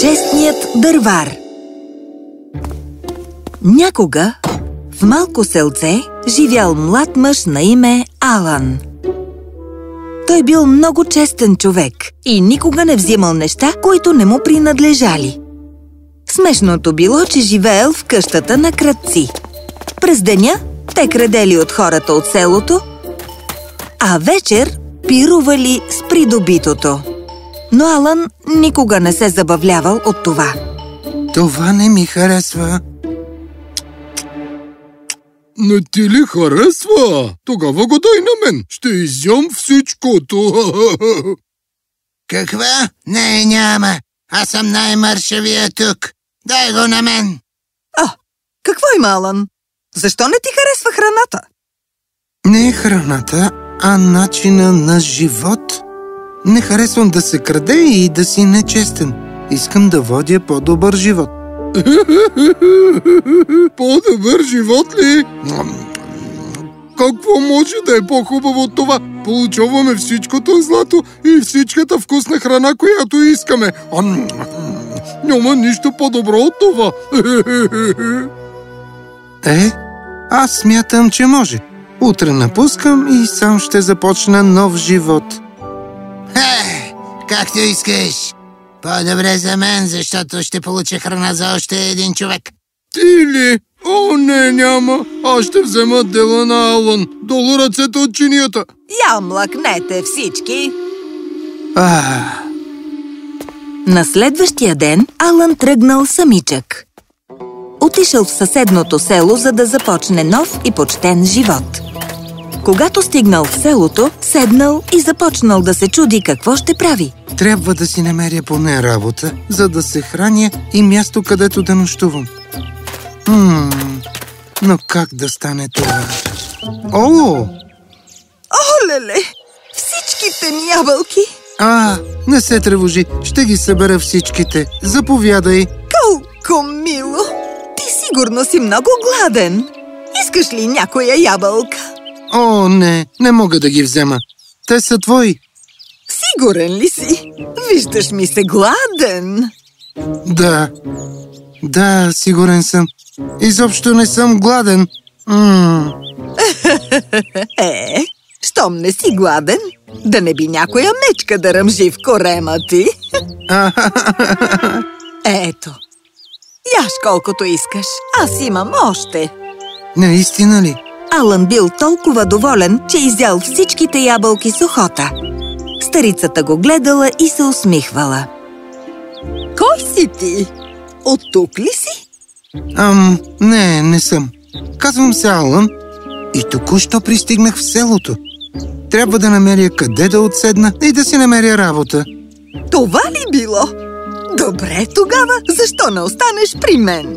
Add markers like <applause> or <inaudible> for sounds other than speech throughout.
Честният дървар Някога в малко селце живял млад мъж на име Алан. Той бил много честен човек и никога не взимал неща, които не му принадлежали. Смешното било, че живеел в къщата на кръци. През деня те крадели от хората от селото, а вечер пирували с придобитото. Но Алън никога не се забавлявал от това. Това не ми харесва. Не ти ли харесва? Тогава го дай на мен. Ще изям всичкото. <laughs> Каква? Не, няма. Аз съм най-мършавия тук. Дай го на мен. А, какво има, Алън? Защо не ти харесва храната? Не храната, а начина на живот. Не харесвам да се краде и да си нечестен. Искам да водя по-добър живот. <laughs> По-добър живот ли? Какво може да е по-хубаво от това? Получаваме всичкото злато и всичката вкусна храна, която искаме. Ам, няма нищо по-добро от това. <laughs> Е, аз смятам, че може. Утре напускам и сам ще започна нов живот. Е, както искаш. По-добре за мен, защото ще получа храна за още един човек. Ти ли? О, не, няма. Аз ще взема дела на Алън. Долу ръцете от чинията. Я млъкнете всички! А, На следващия ден Алън тръгнал самичък. Отишъл в съседното село, за да започне нов и почтен живот. Когато стигнал в селото, седнал и започнал да се чуди какво ще прави. трябва да си намеря поне работа, за да се храня и място, където да нощувам. Хм, но как да стане това? О, Олеле! Всичките ми ябълки! а, не се тревожи, ще ги събера всичките. Заповядай. Сигурно си много гладен. Искаш ли някоя ябълка? О, не, не мога да ги взема. Те са твои. Сигурен ли си? Виждаш ми се гладен. Да, да, сигурен съм. Изобщо не съм гладен. М- Е, щом не си гладен, да не би някоя мечка да ръмжи в корема ти. Ето, яш колкото искаш, аз имам още. Наистина ли? Алън бил толкова доволен, че изял всичките ябълки с охота. Старицата го гледала и се усмихвала. Кой си ти? От тук ли си? Ам, не, не съм. Казвам се Алън и току-що пристигнах в селото. Трябва да намеря къде да отседна и да си намеря работа. Това ли било? Добре, тогава защо не останеш при мен?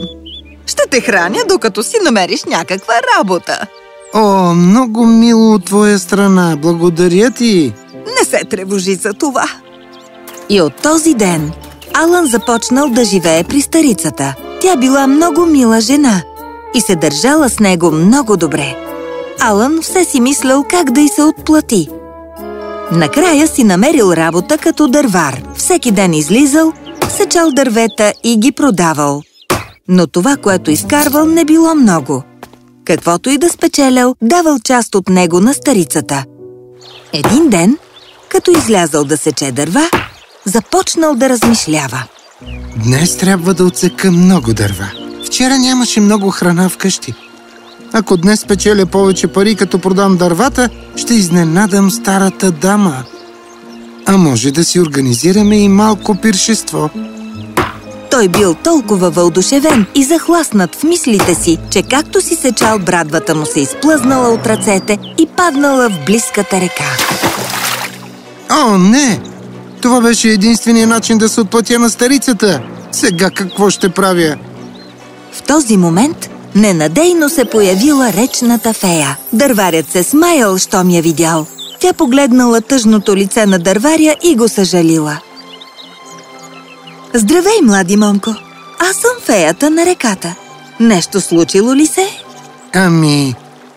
Ще те храня, докато си намериш някаква работа. О, много мило от твоя страна. Благодаря ти. Не се тревожи за това. И от този ден Алън започнал да живее при старицата. Тя била много мила жена и се държала с него много добре. Алън все си мислял как да й се отплати. Накрая си намерил работа като дървар. Всеки ден излизал, сечал дървета и ги продавал. Но това, което изкарвал, не било много. Каквото и да спечелял, давал част от него на старицата. Един ден, като излязъл да сече дърва, започнал да размишлява. Днес трябва да отсека много дърва. Вчера нямаше много храна вкъщи. Ако днес печеля повече пари, като продам дървата, ще изненадам старата дама. А може да си организираме и малко пиршество. Той бил толкова въодушевен и захласнат в мислите си, че както си сечал брадвата му се изплъзнала от ръцете и паднала в близката река. О, не! Това беше единствения начин да се отплатя на старицата. Сега какво ще правя? В този момент ненадейно се появила речната фея. Дърварят се смаял, щом я видял. Тя погледнала тъжното лице на дърваря и го съжалила. Здравей, млади момко! Аз съм феята на реката. Нещо случило ли се? Ами,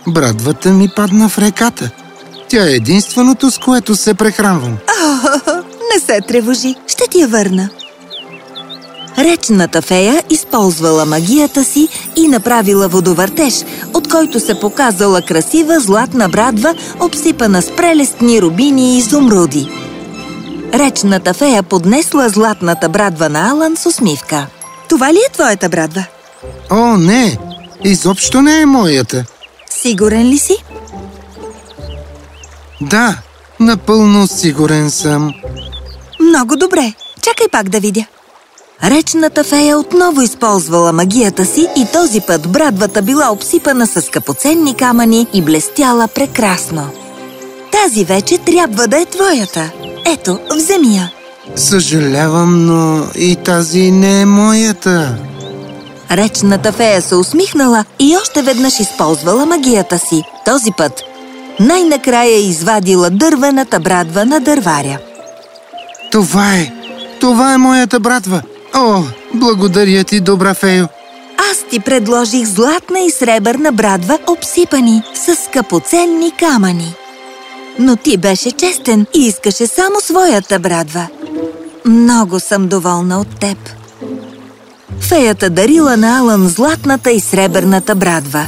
Брадвата ми падна в реката. Тя е единственото, с което се прехранвам. О, не се тревожи, ще ти я върна. Речната фея използвала магията си и направила водовъртеж, от който се показала красива златна брадва, обсипана с прелестни рубини и изумруди. Речната фея поднесла златната брадва на Алан с усмивка. Това ли е твоята брадва? О, не! Изобщо не е моята. Сигурен ли си? Да, напълно сигурен съм. Много добре. Чакай пак да видя. Речната фея отново използвала магията си и този път брадвата била обсипана с скъпоценни камъни и блестяла прекрасно. Тази вече трябва да е твоята. Ето, вземи я. Съжалявам, но и тази не е моята. Речната фея се усмихнала и още веднъж използвала магията си. Този път най-накрая извадила дървената брадва на дърваря. Това е! Това е моята братва! О, благодаря ти, добра фею! Аз ти предложих златна и сребърна брадва, обсипани с скъпоценни камъни. Но ти беше честен и искаше само своята брадва. Много съм доволна от теб. Феята дарила на Алън златната и сребърната брадва.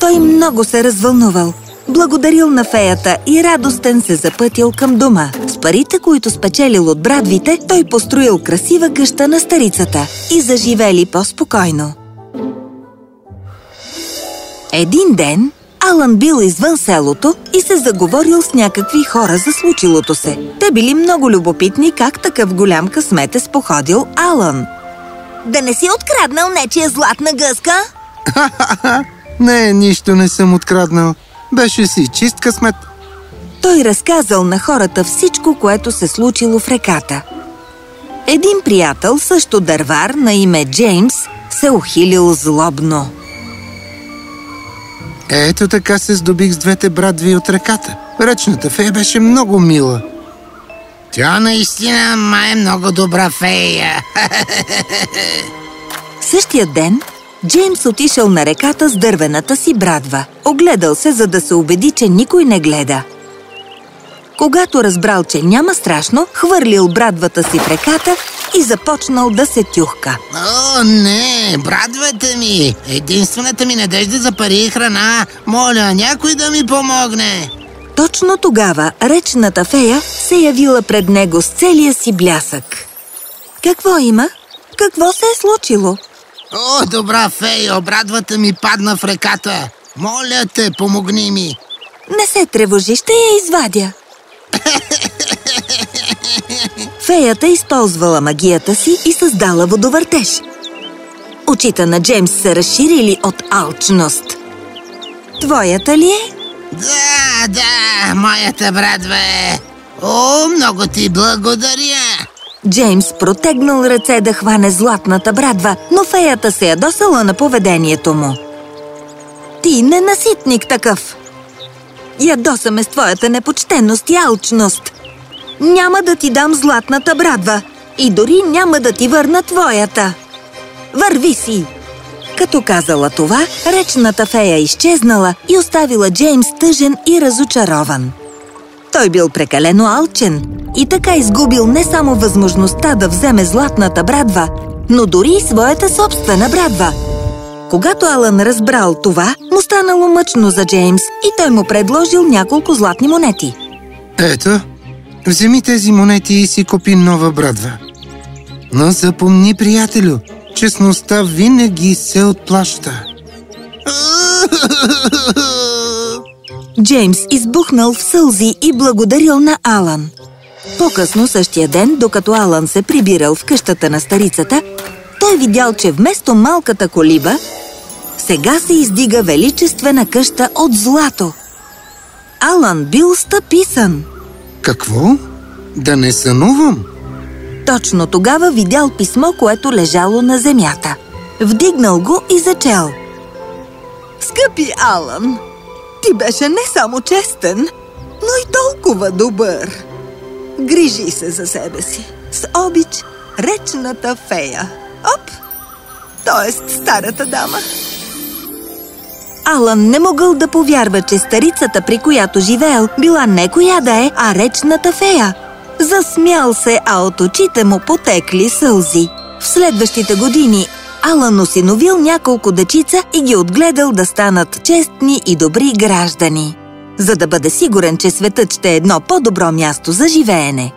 Той много се развълнувал. Благодарил на феята и радостен се запътил към дома. С парите, които спечелил от брадвите, той построил красива къща на старицата и заживели по-спокойно. Един ден Алън бил извън селото и се заговорил с някакви хора за случилото се. Те били много любопитни как такъв голям късмет е споходил Алън. Да не си откраднал нечия златна гъска? <laughs> Не, нищо не съм откраднал. Беше си чист късмет. Той разказал на хората всичко, което се случило в реката. Един приятел, също дървар, на име Джеймс, се ухилил злобно. Ето така се здобих с двете брадви от реката. Речната фея беше много мила. Тя наистина ма е много добра фея. <laughs> Същия ден Джеймс отишъл на реката с дървената си брадва. Огледал се, за да се убеди, че никой не гледа. Когато разбрал, че няма страшно, хвърлил брадвата си в реката и започнал да се тюхка. О, не, брадвата ми! Единствената ми надежда за пари и храна. Моля, някой да ми помогне. Точно тогава речната фея се явила пред него с целия си блясък. Какво има? Какво се е случило? О, добра фея, брадвата ми падна в реката. Моля те, помогни ми. Не се тревожи, ще я извадя. Феята използвала магията си и създала водовъртеж. Очите на Джеймс се разширили от алчност. Твоята ли е? Да, да, моята брадва е. О, много ти благодаря. Джеймс протегнал ръце да хване златната брадва, но феята се ядосала на поведението му. Ти ненаситник такъв! Ядосаме с твоята непочтенност и алчност. Няма да ти дам златната брадва и дори няма да ти върна твоята. Върви си! Като казала това, речната фея изчезнала и оставила Джеймс тъжен и разочарован. Той бил прекалено алчен и така изгубил не само възможността да вземе златната брадва, но дори и своята собствена брадва. Когато Алън разбрал това, му станало мъчно за Джеймс и той му предложил няколко златни монети. Ето, вземи тези монети и си купи нова брадва. Но запомни, приятелю, честността винаги се отплаща. Джеймс избухнал в сълзи и благодарил на Алън. По-късно същия ден, докато Алън се прибирал в къщата на старицата, той видял, че вместо малката колиба, сега се издига величествена къща от злато. Алън бил стъписан. Какво? Да не сънувам? Точно тогава видял писмо, което лежало на земята. Вдигнал го и зачел. Скъпи Алън, ти беше не само честен, но и толкова добър. Грижи се за себе си. С обич речната фея. Оп! Тоест старата дама. Алън не могъл да повярва, че старицата, при която живеел, била не коя да е, а речната фея. Засмял се, а от очите му потекли сълзи. В следващите години Алън осиновил няколко дечица и ги отгледал да станат честни и добри граждани. За да бъде сигурен, че светът ще е едно по-добро място за живеене.